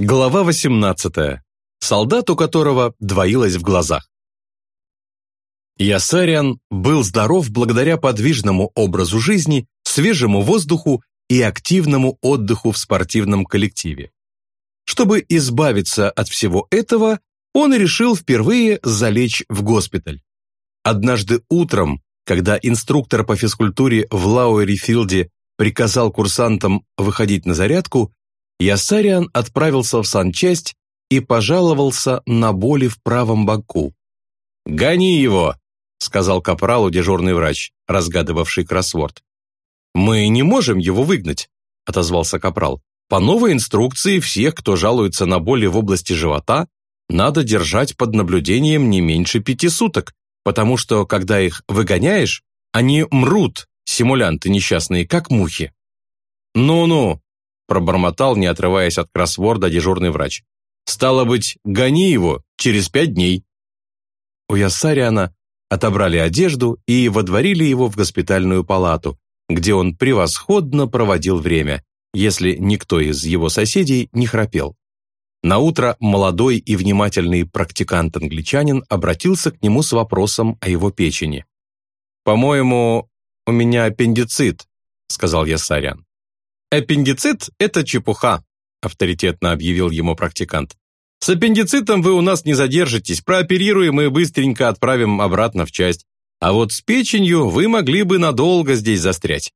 Глава 18. Солдат, у которого двоилось в глазах. Ясариан был здоров благодаря подвижному образу жизни, свежему воздуху и активному отдыху в спортивном коллективе. Чтобы избавиться от всего этого, он решил впервые залечь в госпиталь. Однажды утром, когда инструктор по физкультуре в Лауэрифилде приказал курсантам выходить на зарядку, Ясариан отправился в санчасть и пожаловался на боли в правом боку. «Гони его!» — сказал капралу дежурный врач, разгадывавший кроссворд. «Мы не можем его выгнать», — отозвался капрал. «По новой инструкции всех, кто жалуется на боли в области живота, надо держать под наблюдением не меньше пяти суток, потому что, когда их выгоняешь, они мрут, симулянты несчастные, как мухи». «Ну-ну», пробормотал, не отрываясь от кроссворда, дежурный врач. «Стало быть, гони его через пять дней». У Яссариана отобрали одежду и водворили его в госпитальную палату, где он превосходно проводил время, если никто из его соседей не храпел. Наутро молодой и внимательный практикант-англичанин обратился к нему с вопросом о его печени. «По-моему, у меня аппендицит», — сказал Яссарян. «Аппендицит – это чепуха», – авторитетно объявил ему практикант. «С аппендицитом вы у нас не задержитесь, прооперируем и быстренько отправим обратно в часть. А вот с печенью вы могли бы надолго здесь застрять.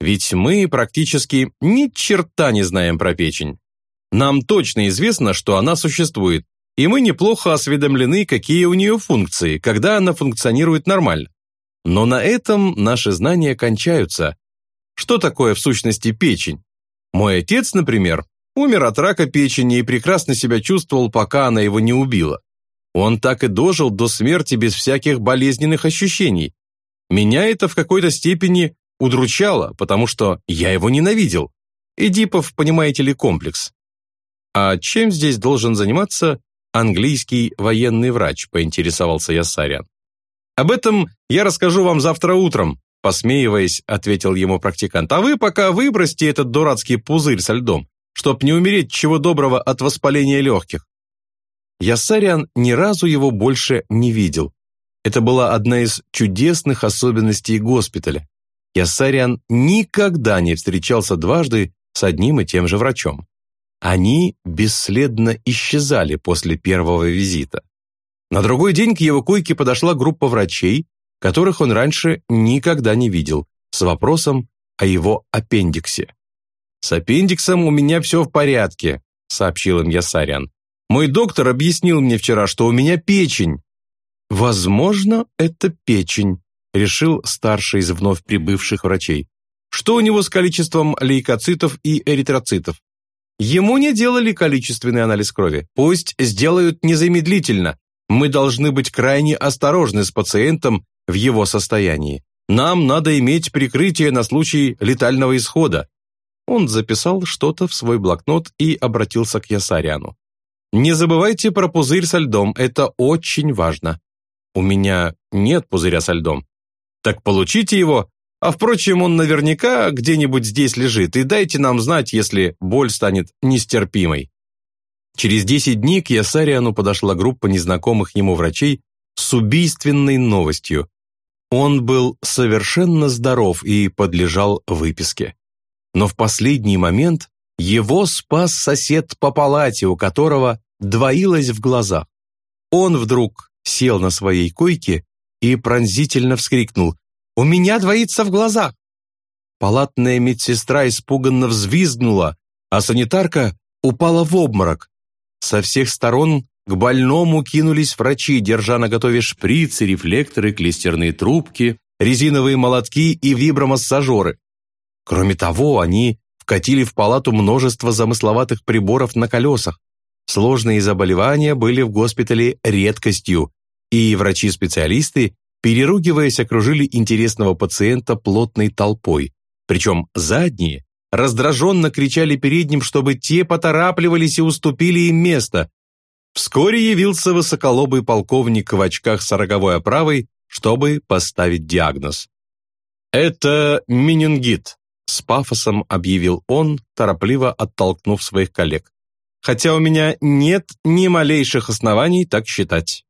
Ведь мы практически ни черта не знаем про печень. Нам точно известно, что она существует, и мы неплохо осведомлены, какие у нее функции, когда она функционирует нормально. Но на этом наши знания кончаются, что такое в сущности печень? Мой отец, например, умер от рака печени и прекрасно себя чувствовал, пока она его не убила. Он так и дожил до смерти без всяких болезненных ощущений. Меня это в какой-то степени удручало, потому что я его ненавидел. Эдипов, понимаете ли, комплекс. А чем здесь должен заниматься английский военный врач, поинтересовался я Сарян. Об этом я расскажу вам завтра утром, Посмеиваясь, ответил ему практикант. «А вы пока выбросьте этот дурацкий пузырь со льдом, чтоб не умереть чего доброго от воспаления легких». Ясариан ни разу его больше не видел. Это была одна из чудесных особенностей госпиталя. Ясариан никогда не встречался дважды с одним и тем же врачом. Они бесследно исчезали после первого визита. На другой день к его койке подошла группа врачей, которых он раньше никогда не видел, с вопросом о его аппендиксе. «С аппендиксом у меня все в порядке», — сообщил им Ясарян. «Мой доктор объяснил мне вчера, что у меня печень». «Возможно, это печень», — решил старший из вновь прибывших врачей. «Что у него с количеством лейкоцитов и эритроцитов?» Ему не делали количественный анализ крови. Пусть сделают незамедлительно. Мы должны быть крайне осторожны с пациентом в его состоянии. Нам надо иметь прикрытие на случай летального исхода». Он записал что-то в свой блокнот и обратился к Ясаряну. «Не забывайте про пузырь со льдом, это очень важно». «У меня нет пузыря со льдом». «Так получите его, а впрочем, он наверняка где-нибудь здесь лежит, и дайте нам знать, если боль станет нестерпимой». Через 10 дней к Ясариану подошла группа незнакомых ему врачей с убийственной новостью. Он был совершенно здоров и подлежал выписке. Но в последний момент его спас сосед по палате, у которого двоилось в глазах. Он вдруг сел на своей койке и пронзительно вскрикнул «У меня двоится в глазах!» Палатная медсестра испуганно взвизгнула, а санитарка упала в обморок. Со всех сторон к больному кинулись врачи, держа на готове шприцы, рефлекторы, клистерные трубки, резиновые молотки и вибромассажеры. Кроме того, они вкатили в палату множество замысловатых приборов на колесах. Сложные заболевания были в госпитале редкостью, и врачи-специалисты, переругиваясь, окружили интересного пациента плотной толпой. Причем задние раздраженно кричали передним, чтобы те поторапливались и уступили им место, Вскоре явился высоколобый полковник в очках с роговой оправой, чтобы поставить диагноз. «Это менингит», — с пафосом объявил он, торопливо оттолкнув своих коллег. хотя у меня нет ни малейших оснований так считать.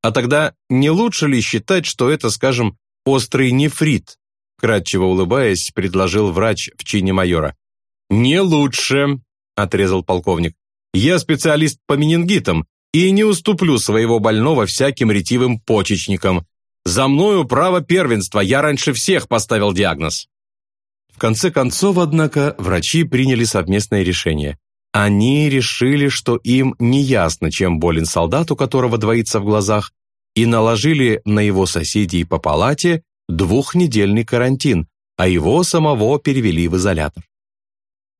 А тогда не лучше ли считать, что это, скажем, острый нефрит? Кратчево улыбаясь, предложил врач в чине майора. «Не лучше», – отрезал полковник. «Я специалист по менингитам и не уступлю своего больного всяким ретивым почечникам. За мною право первенства, я раньше всех поставил диагноз». В конце концов, однако, врачи приняли совместное решение. Они решили, что им не ясно, чем болен солдат, у которого двоится в глазах, и наложили на его соседей по палате двухнедельный карантин, а его самого перевели в изолятор.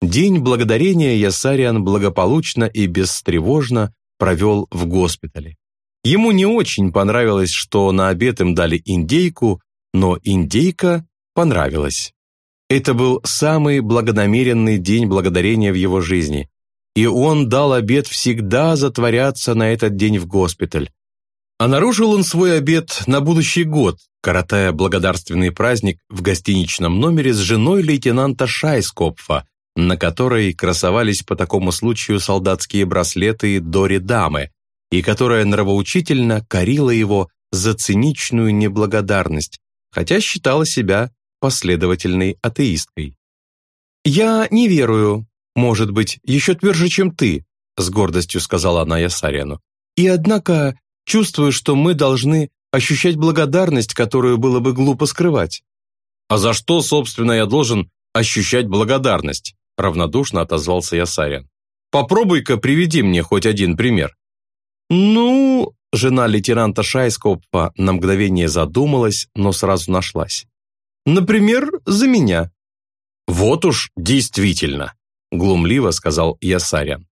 День благодарения Ясариан благополучно и бестревожно провел в госпитале. Ему не очень понравилось, что на обед им дали индейку, но индейка понравилась. Это был самый благонамеренный день благодарения в его жизни и он дал обет всегда затворяться на этот день в госпиталь. А нарушил он свой обет на будущий год, коротая благодарственный праздник в гостиничном номере с женой лейтенанта Шайскопфа, на которой красовались по такому случаю солдатские браслеты Дори Дамы, и которая нравоучительно корила его за циничную неблагодарность, хотя считала себя последовательной атеисткой. «Я не верую может быть, еще тверже, чем ты», с гордостью сказала она Ясаряну. «И однако чувствую, что мы должны ощущать благодарность, которую было бы глупо скрывать». «А за что, собственно, я должен ощущать благодарность?» Равнодушно отозвался Ясарян. «Попробуй-ка приведи мне хоть один пример». «Ну...» Жена лейтенанта Шайскопа на мгновение задумалась, но сразу нашлась. «Например, за меня». «Вот уж действительно», глумливо сказал Ясарян.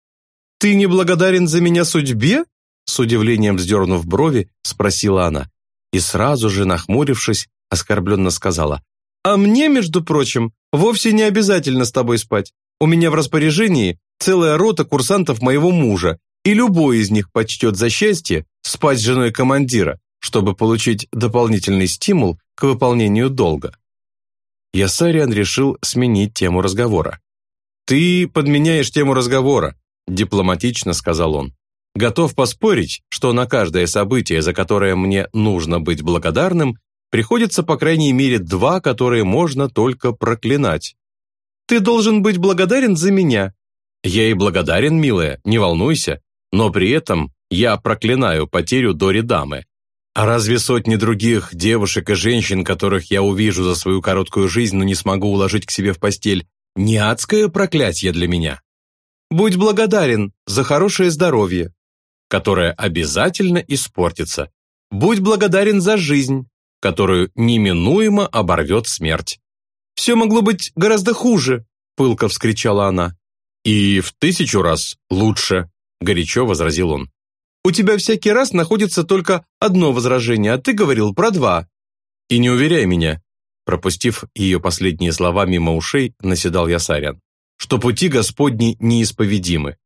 «Ты не благодарен за меня судьбе?» С удивлением вздернув брови, спросила она. И сразу же, нахмурившись, оскорбленно сказала. «А мне, между прочим, вовсе не обязательно с тобой спать. У меня в распоряжении целая рота курсантов моего мужа, и любой из них почтет за счастье спать с женой командира, чтобы получить дополнительный стимул к выполнению долга». Ясариан решил сменить тему разговора. «Ты подменяешь тему разговора», – дипломатично сказал он. «Готов поспорить, что на каждое событие, за которое мне нужно быть благодарным, приходится по крайней мере два, которые можно только проклинать. Ты должен быть благодарен за меня». «Я и благодарен, милая, не волнуйся, но при этом я проклинаю потерю Дори Дамы. А разве сотни других девушек и женщин, которых я увижу за свою короткую жизнь, но не смогу уложить к себе в постель, не адское проклятие для меня. Будь благодарен за хорошее здоровье, которое обязательно испортится. Будь благодарен за жизнь, которую неминуемо оборвет смерть. «Все могло быть гораздо хуже», – пылко вскричала она. «И в тысячу раз лучше», – горячо возразил он. «У тебя всякий раз находится только одно возражение, а ты говорил про два». «И не уверяй меня, Пропустив ее последние слова мимо ушей, наседал Ясарян, что пути Господни неисповедимы.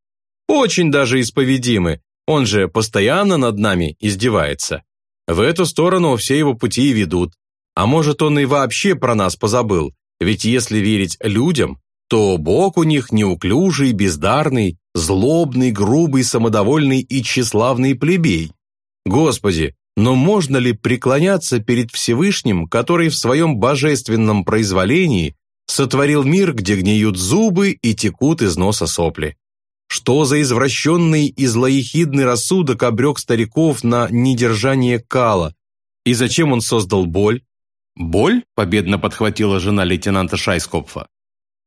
Очень даже исповедимы, он же постоянно над нами издевается. В эту сторону все его пути и ведут. А может, он и вообще про нас позабыл, ведь если верить людям, то Бог у них неуклюжий, бездарный, злобный, грубый, самодовольный и тщеславный плебей. Господи, но можно ли преклоняться перед Всевышним, который в своем божественном произволении сотворил мир, где гниют зубы и текут из носа сопли? Что за извращенный и злоехидный рассудок обрек стариков на недержание кала? И зачем он создал боль? «Боль?» – победно подхватила жена лейтенанта Шайскопфа.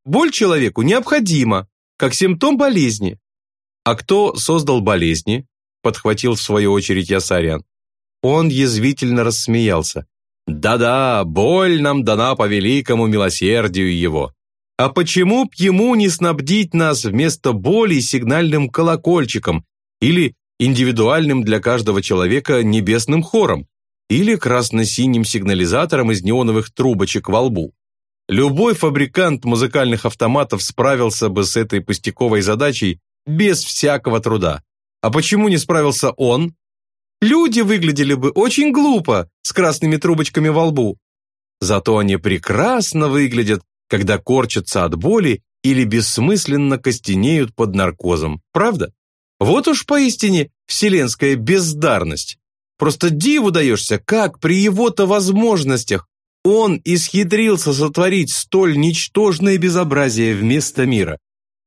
«Боль человеку необходима, как симптом болезни». «А кто создал болезни?» – подхватил в свою очередь Ясарян. Он язвительно рассмеялся. «Да-да, боль нам дана по великому милосердию его. А почему б ему не снабдить нас вместо боли сигнальным колокольчиком или индивидуальным для каждого человека небесным хором или красно-синим сигнализатором из неоновых трубочек во лбу? Любой фабрикант музыкальных автоматов справился бы с этой пустяковой задачей без всякого труда. А почему не справился он? Люди выглядели бы очень глупо с красными трубочками во лбу. Зато они прекрасно выглядят, когда корчатся от боли или бессмысленно костенеют под наркозом. Правда? Вот уж поистине вселенская бездарность. Просто диву даешься, как при его-то возможностях он исхитрился сотворить столь ничтожное безобразие вместо мира.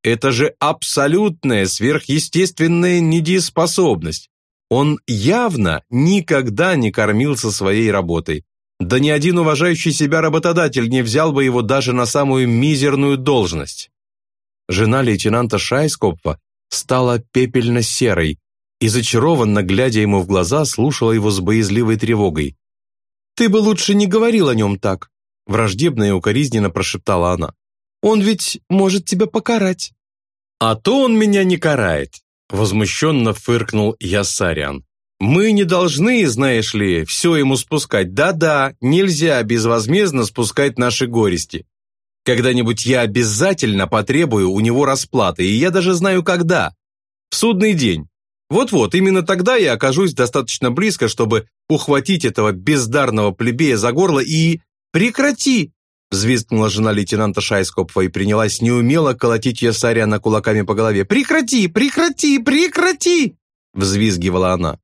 Это же абсолютная сверхъестественная недееспособность. Он явно никогда не кормился своей работой. Да ни один уважающий себя работодатель не взял бы его даже на самую мизерную должность. Жена лейтенанта Шайскопфа стала пепельно-серой и, зачарованно глядя ему в глаза, слушала его с боязливой тревогой. «Ты бы лучше не говорил о нем так», – враждебно и укоризненно прошептала она. «Он ведь может тебя покарать». «А то он меня не карает», – возмущенно фыркнул Ясариан. «Мы не должны, знаешь ли, все ему спускать. Да-да, нельзя безвозмездно спускать наши горести. Когда-нибудь я обязательно потребую у него расплаты, и я даже знаю когда. В судный день. Вот-вот, именно тогда я окажусь достаточно близко, чтобы ухватить этого бездарного плебея за горло и... Прекрати! Взвизгнула жена лейтенанта Шайскопфа и принялась неумело колотить Ясаряна кулаками по голове. «Прекрати! Прекрати! Прекрати!» Взвизгивала она.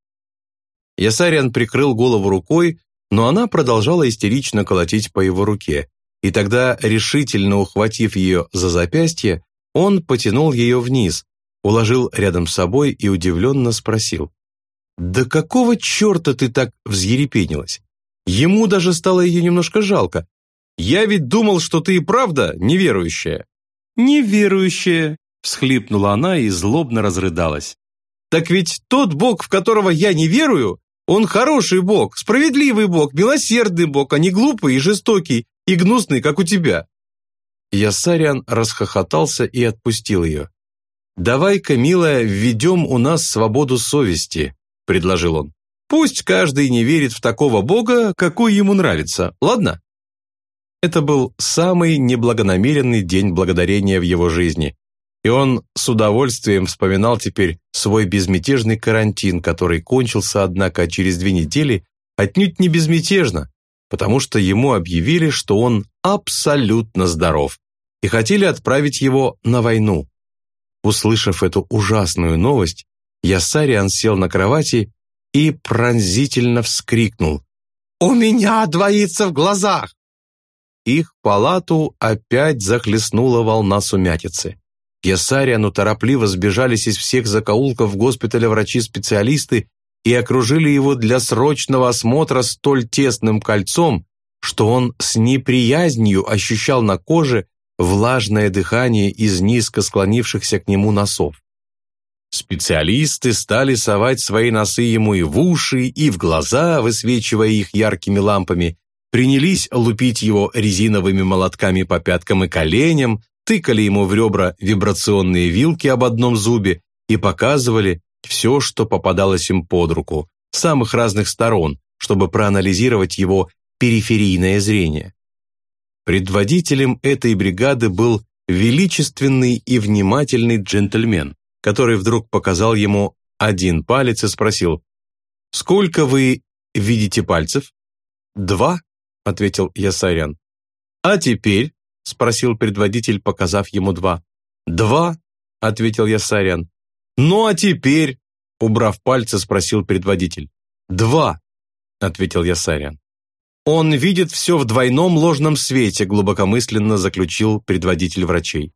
Ясариан прикрыл голову рукой, но она продолжала истерично колотить по его руке. И тогда, решительно ухватив ее за запястье, он потянул ее вниз, уложил рядом с собой и удивленно спросил. «Да какого черта ты так взъерепенилась? Ему даже стало ее немножко жалко. Я ведь думал, что ты и правда неверующая». «Неверующая», — всхлипнула она и злобно разрыдалась. «Так ведь тот Бог, в которого я не верую, он хороший Бог, справедливый Бог, милосердный Бог, а не глупый и жестокий, и гнусный, как у тебя». Ясариан расхохотался и отпустил ее. «Давай-ка, милая, введем у нас свободу совести», – предложил он. «Пусть каждый не верит в такого Бога, какой ему нравится, ладно?» Это был самый неблагонамеренный день благодарения в его жизни, и он с удовольствием вспоминал теперь свой безмятежный карантин, который кончился, однако, через две недели отнюдь не безмятежно, потому что ему объявили, что он абсолютно здоров, и хотели отправить его на войну. Услышав эту ужасную новость, Ясариан сел на кровати и пронзительно вскрикнул. «У меня двоится в глазах!» Их палату опять захлестнула волна сумятицы. К Ясариану торопливо сбежались из всех закоулков госпиталя врачи-специалисты и окружили его для срочного осмотра столь тесным кольцом, что он с неприязнью ощущал на коже влажное дыхание из низко склонившихся к нему носов. Специалисты стали совать свои носы ему и в уши, и в глаза, высвечивая их яркими лампами, принялись лупить его резиновыми молотками по пяткам и коленям, тыкали ему в ребра вибрационные вилки об одном зубе и показывали все, что попадалось им под руку, с самых разных сторон, чтобы проанализировать его периферийное зрение. Предводителем этой бригады был величественный и внимательный джентльмен, который вдруг показал ему один палец и спросил, «Сколько вы видите пальцев?» «Два», — ответил Ясарян. «А теперь?» — спросил предводитель, показав ему два. «Два», — ответил Ясарян. «Ну а теперь?» — убрав пальцы, спросил предводитель. «Два», — ответил Ясарян. «Он видит все в двойном ложном свете», глубокомысленно заключил предводитель врачей.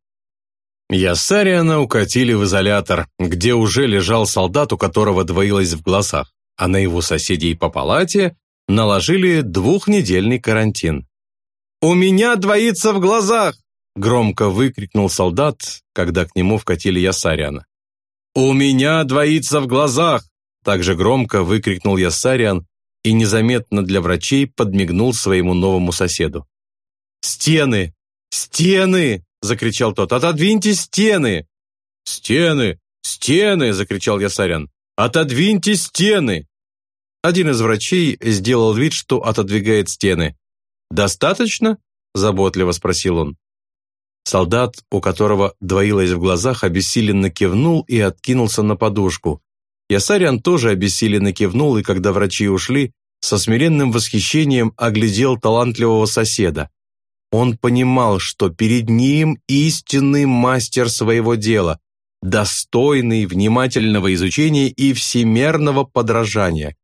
Ясариана укатили в изолятор, где уже лежал солдат, у которого двоилось в глазах, а на его соседей по палате наложили двухнедельный карантин. «У меня двоится в глазах!» громко выкрикнул солдат, когда к нему вкатили Ясариана. «У меня двоится в глазах!» также громко выкрикнул Ясариан, и незаметно для врачей подмигнул своему новому соседу. «Стены! Стены!» – закричал тот. «Отодвиньте стены!» «Стены! Стены!» – закричал Ясарян. «Отодвиньте стены!» Один из врачей сделал вид, что отодвигает стены. «Достаточно?» – заботливо спросил он. Солдат, у которого двоилось в глазах, обессиленно кивнул и откинулся на подушку. Ясарян тоже обессиленно кивнул, и когда врачи ушли, со смиренным восхищением оглядел талантливого соседа. Он понимал, что перед ним истинный мастер своего дела, достойный внимательного изучения и всемерного подражания.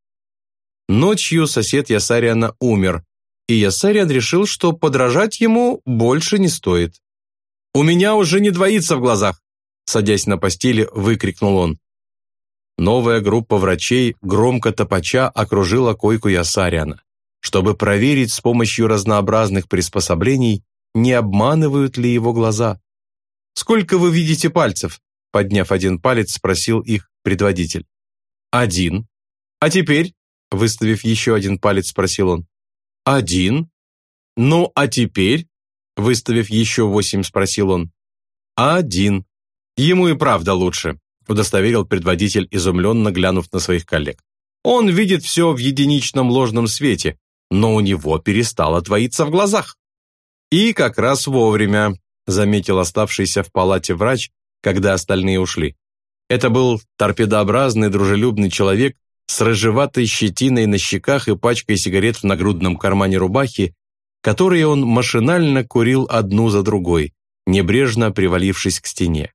Ночью сосед Ясариана умер, и Ясариан решил, что подражать ему больше не стоит. «У меня уже не двоится в глазах!» Садясь на постели, выкрикнул он. Новая группа врачей, громко топача, окружила койку Ясариана чтобы проверить с помощью разнообразных приспособлений, не обманывают ли его глаза. «Сколько вы видите пальцев?» Подняв один палец, спросил их предводитель. «Один. А теперь?» Выставив еще один палец, спросил он. «Один. Ну, а теперь?» Выставив еще восемь, спросил он. «Один. Ему и правда лучше», удостоверил предводитель, изумленно глянув на своих коллег. «Он видит все в единичном ложном свете, но у него перестало двоиться в глазах. И как раз вовремя, заметил оставшийся в палате врач, когда остальные ушли. Это был торпедообразный дружелюбный человек с рыжеватой щетиной на щеках и пачкой сигарет в нагрудном кармане рубахи, которые он машинально курил одну за другой, небрежно привалившись к стене.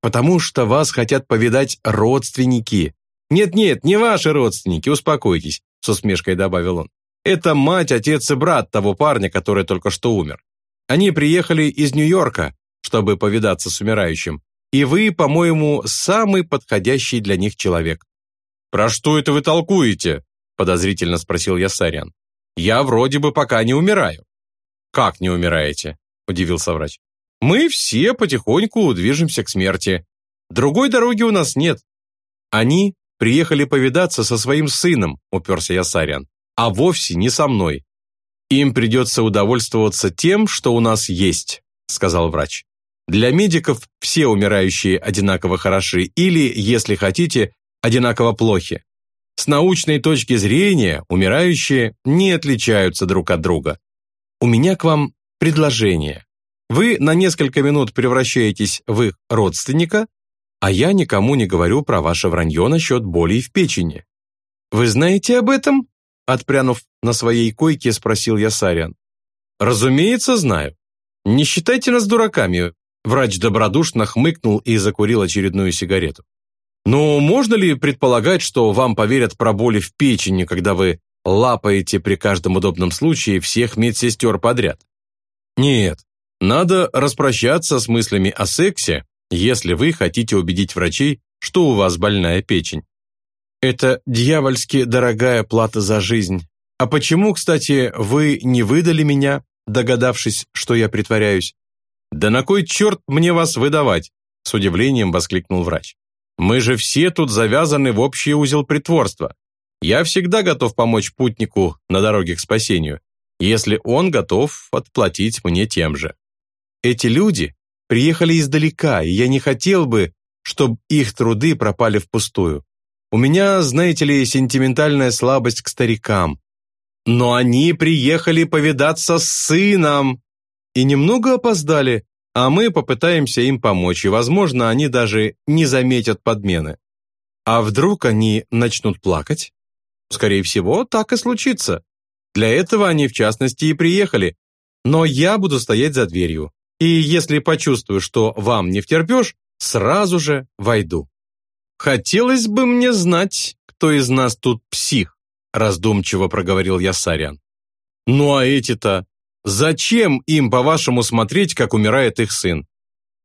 «Потому что вас хотят повидать родственники». «Нет-нет, не ваши родственники, успокойтесь», с усмешкой добавил он. Это мать, отец и брат того парня, который только что умер. Они приехали из Нью-Йорка, чтобы повидаться с умирающим, и вы, по-моему, самый подходящий для них человек». «Про что это вы толкуете?» – подозрительно спросил я Сарян. «Я вроде бы пока не умираю». «Как не умираете?» – удивился врач. «Мы все потихоньку движемся к смерти. Другой дороги у нас нет». «Они приехали повидаться со своим сыном», – уперся я Сарян а вовсе не со мной. Им придется удовольствоваться тем, что у нас есть, сказал врач. Для медиков все умирающие одинаково хороши или, если хотите, одинаково плохи. С научной точки зрения умирающие не отличаются друг от друга. У меня к вам предложение. Вы на несколько минут превращаетесь в их родственника, а я никому не говорю про ваше вранье насчет болей в печени. Вы знаете об этом? Отпрянув на своей койке, спросил я Сариан. «Разумеется, знаю. Не считайте нас дураками». Врач добродушно хмыкнул и закурил очередную сигарету. «Но можно ли предполагать, что вам поверят про боли в печени, когда вы лапаете при каждом удобном случае всех медсестер подряд? Нет, надо распрощаться с мыслями о сексе, если вы хотите убедить врачей, что у вас больная печень. Это дьявольски дорогая плата за жизнь. А почему, кстати, вы не выдали меня, догадавшись, что я притворяюсь? Да на кой черт мне вас выдавать? С удивлением воскликнул врач. Мы же все тут завязаны в общий узел притворства. Я всегда готов помочь путнику на дороге к спасению, если он готов отплатить мне тем же. Эти люди приехали издалека, и я не хотел бы, чтобы их труды пропали впустую. У меня, знаете ли, сентиментальная слабость к старикам. Но они приехали повидаться с сыном и немного опоздали, а мы попытаемся им помочь, и, возможно, они даже не заметят подмены. А вдруг они начнут плакать? Скорее всего, так и случится. Для этого они, в частности, и приехали. Но я буду стоять за дверью. И если почувствую, что вам не втерпешь, сразу же войду. «Хотелось бы мне знать, кто из нас тут псих», раздумчиво проговорил я Сарян. «Ну а эти-то? Зачем им, по-вашему, смотреть, как умирает их сын?»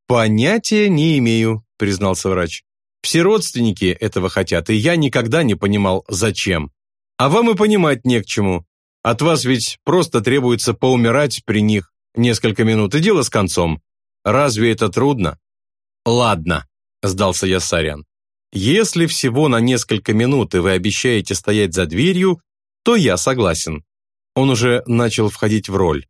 «Понятия не имею», признался врач. «Все родственники этого хотят, и я никогда не понимал, зачем. А вам и понимать не к чему. От вас ведь просто требуется поумирать при них несколько минут, и дело с концом. Разве это трудно?» «Ладно», сдался я Сарян. Если всего на несколько минут и вы обещаете стоять за дверью, то я согласен. Он уже начал входить в роль.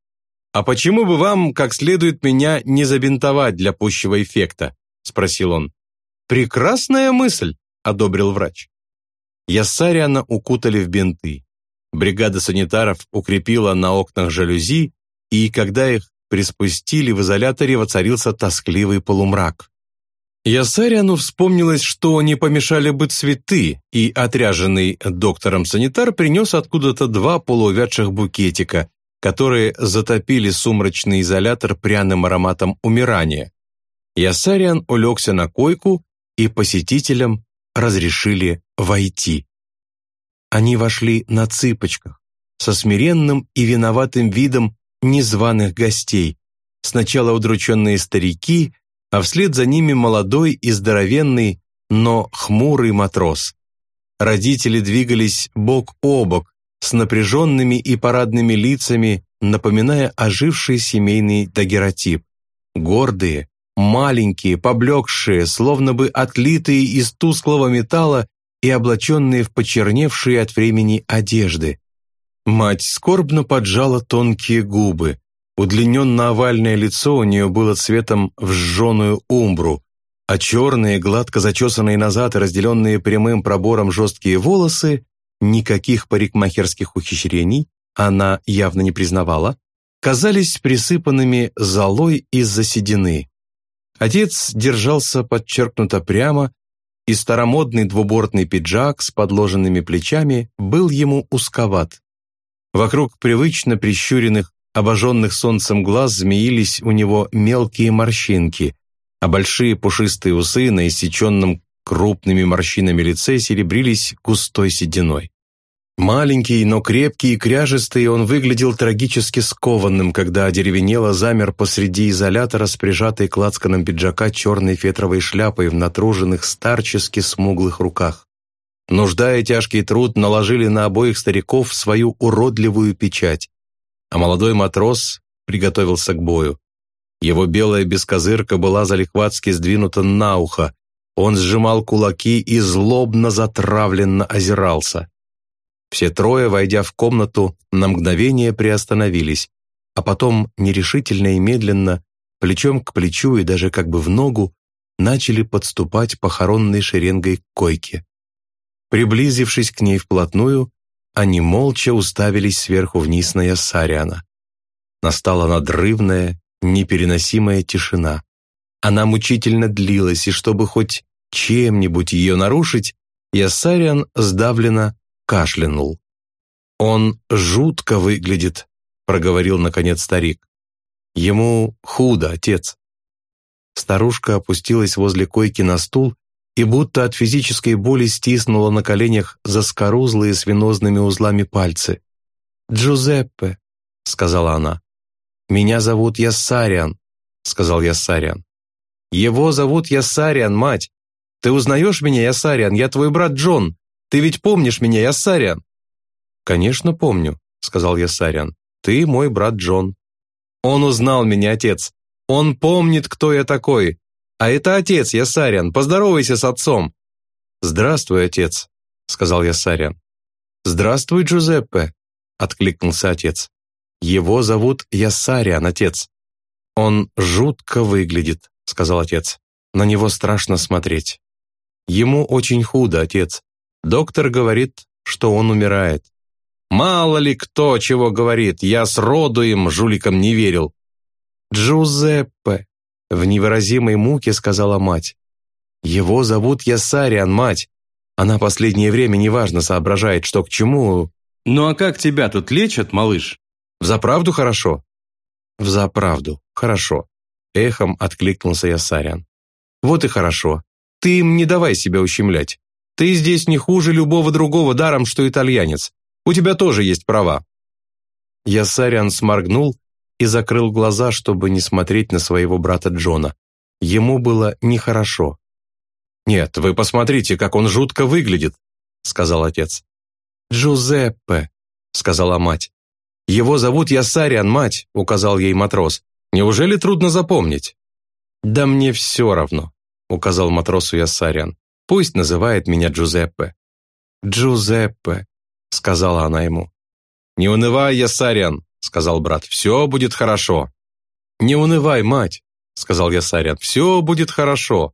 «А почему бы вам как следует меня не забинтовать для пущего эффекта?» – спросил он. «Прекрасная мысль», – одобрил врач. Яссариана укутали в бинты. Бригада санитаров укрепила на окнах жалюзи, и когда их приспустили, в изоляторе воцарился тоскливый полумрак. Ясаряну вспомнилось, что не помешали бы цветы, и отряженный доктором санитар принес откуда-то два полуувядших букетика, которые затопили сумрачный изолятор пряным ароматом умирания. Ясариан улегся на койку, и посетителям разрешили войти. Они вошли на цыпочках, со смиренным и виноватым видом незваных гостей, сначала удрученные старики, а вслед за ними молодой и здоровенный, но хмурый матрос. Родители двигались бок о бок, с напряженными и парадными лицами, напоминая оживший семейный дагеротип. Гордые, маленькие, поблекшие, словно бы отлитые из тусклого металла и облаченные в почерневшие от времени одежды. Мать скорбно поджала тонкие губы. Удлиненно-овальное лицо у нее было цветом в сжженную умбру, а черные, гладко зачесанные назад и разделенные прямым пробором жесткие волосы, никаких парикмахерских ухищрений она явно не признавала, казались присыпанными золой из-за седины. Отец держался подчеркнуто прямо, и старомодный двубортный пиджак с подложенными плечами был ему узковат. Вокруг привычно прищуренных, обожженных солнцем глаз змеились у него мелкие морщинки, а большие пушистые усы на иссеченном крупными морщинами лице серебрились густой сединой. Маленький, но крепкий и кряжестый, он выглядел трагически скованным, когда одеревенело замер посреди изолятора с прижатой к лацканам пиджака черной фетровой шляпой в натруженных старчески смуглых руках. Нужда и тяжкий труд наложили на обоих стариков свою уродливую печать, а молодой матрос приготовился к бою. Его белая бескозырка была залихватски сдвинута на ухо, он сжимал кулаки и злобно затравленно озирался. Все трое, войдя в комнату, на мгновение приостановились, а потом нерешительно и медленно, плечом к плечу и даже как бы в ногу, начали подступать похоронной шеренгой к койке. Приблизившись к ней вплотную, они молча уставились сверху вниз на Яссариана. Настала надрывная, непереносимая тишина. Она мучительно длилась, и чтобы хоть чем-нибудь ее нарушить, Яссариан сдавленно кашлянул. «Он жутко выглядит», — проговорил наконец старик. «Ему худо, отец». Старушка опустилась возле койки на стул и будто от физической боли стиснула на коленях заскорузлые с венозными узлами пальцы. «Джузеппе», — сказала она. «Меня зовут Яссариан», — сказал Яссариан. «Его зовут Яссариан, мать. Ты узнаешь меня, Яссариан? Я твой брат Джон. Ты ведь помнишь меня, Яссариан?» «Конечно помню», — сказал Яссариан. «Ты мой брат Джон». «Он узнал меня, отец. Он помнит, кто я такой. А это отец, Ясариан, поздоровайся с отцом». «Здравствуй, отец», — сказал Ясариан. «Здравствуй, Джузеппе», — откликнулся отец. «Его зовут Ясариан, отец». «Он жутко выглядит», — сказал отец. «На него страшно смотреть». «Ему очень худо, отец. Доктор говорит, что он умирает». «Мало ли кто чего говорит, я сроду им, жуликам, не верил». «Джузеппе», в невыразимой муке сказала мать. «Его зовут Ясариан, мать. Она последнее время неважно соображает, что к чему. Ну а как тебя тут лечат, малыш? Взаправду хорошо?» «Взаправду, хорошо», — эхом откликнулся Ясариан. «Вот и хорошо. Ты им не давай себя ущемлять. Ты здесь не хуже любого другого даром, что итальянец. У тебя тоже есть права». Ясариан сморгнул и закрыл глаза, чтобы не смотреть на своего брата Джона. Ему было нехорошо. «Нет, вы посмотрите, как он жутко выглядит», — сказал отец. «Джузеппе», — сказала мать. «Его зовут Ясариан, мать», — указал ей матрос. «Неужели трудно запомнить?» «Да мне все равно», — указал матросу Ясариан. «Пусть называет меня Джузеппе». «Джузеппе», — сказала она ему. «Не унывай, Ясариан», — сказал брат, — «все будет хорошо». «Не унывай, мать», — сказал я Сарян, — «все будет хорошо».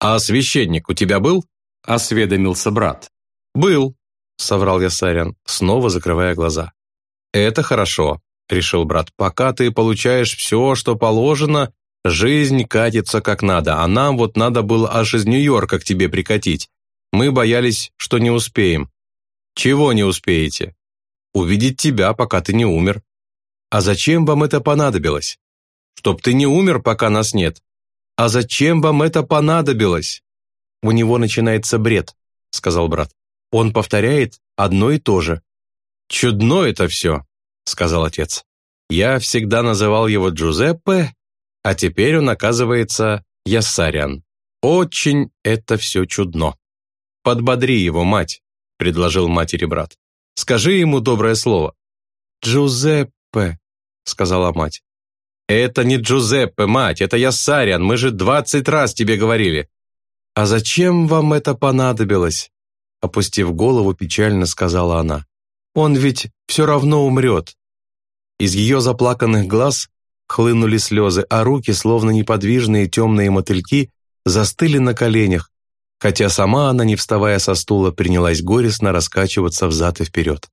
«А священник у тебя был?» — осведомился брат. «Был», — соврал я Сарян, снова закрывая глаза. «Это хорошо», — решил брат. «Пока ты получаешь все, что положено, жизнь катится как надо, а нам вот надо было аж из Нью-Йорка к тебе прикатить. Мы боялись, что не успеем». «Чего не успеете?» «Увидеть тебя, пока ты не умер». А зачем вам это понадобилось? Чтоб ты не умер, пока нас нет. А зачем вам это понадобилось? У него начинается бред, сказал брат. Он повторяет одно и то же. Чудно это все, сказал отец. Я всегда называл его Джузеппе, а теперь он, оказывается, Яссариан. Очень это все чудно. Подбодри его, мать, предложил матери брат. Скажи ему доброе слово. Джузеппе, сказала мать. Это не Джузеппе, мать, это Яссариан, мы же двадцать раз тебе говорили. А зачем вам это понадобилось? Опустив голову, печально сказала она. Он ведь все равно умрет. Из ее заплаканных глаз хлынули слезы, а руки, словно неподвижные темные мотыльки, застыли на коленях, хотя сама она, не вставая со стула, принялась горестно раскачиваться взад и вперед.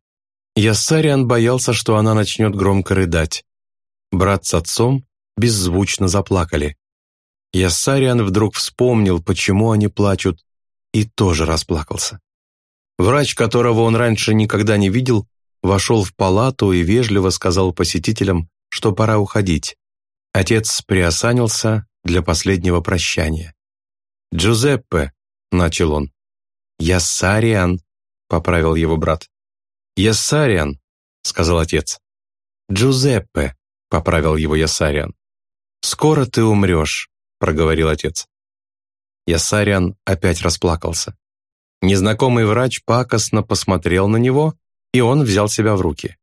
Яссариан боялся, что она начнет громко рыдать. Брат с отцом беззвучно заплакали. Яссариан вдруг вспомнил, почему они плачут, и тоже расплакался. Врач, которого он раньше никогда не видел, вошел в палату и вежливо сказал посетителям, что пора уходить. Отец приосанился для последнего прощания. «Джузеппе», — начал он. «Яссариан», — поправил его брат. «Яссариан», — сказал отец. «Джузеппе», — поправил его Яссариан. «Скоро ты умрешь», — проговорил отец. Яссариан опять расплакался. Незнакомый врач пакостно посмотрел на него, и он взял себя в руки.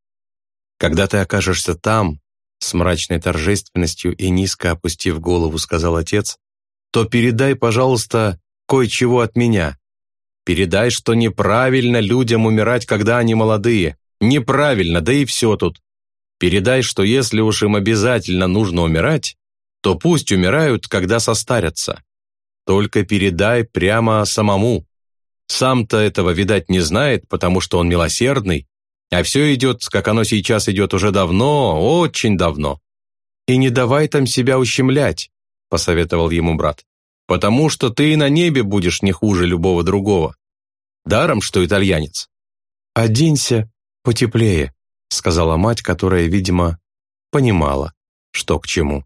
«Когда ты окажешься там, с мрачной торжественностью и низко опустив голову, сказал отец, то передай, пожалуйста, кое-чего от меня. Передай, что неправильно людям умирать, когда они молодые. Неправильно, да и все тут. Передай, что если уж им обязательно нужно умирать, то пусть умирают, когда состарятся. Только передай прямо самому. Сам-то этого, видать, не знает, потому что он милосердный а все идет, как оно сейчас идет уже давно, очень давно. И не давай там себя ущемлять, посоветовал ему брат. Потому что ты и на небе будешь не хуже любого другого. Даром, что итальянец. Оденься потеплее, сказала мать, которая, видимо, понимала, что к чему.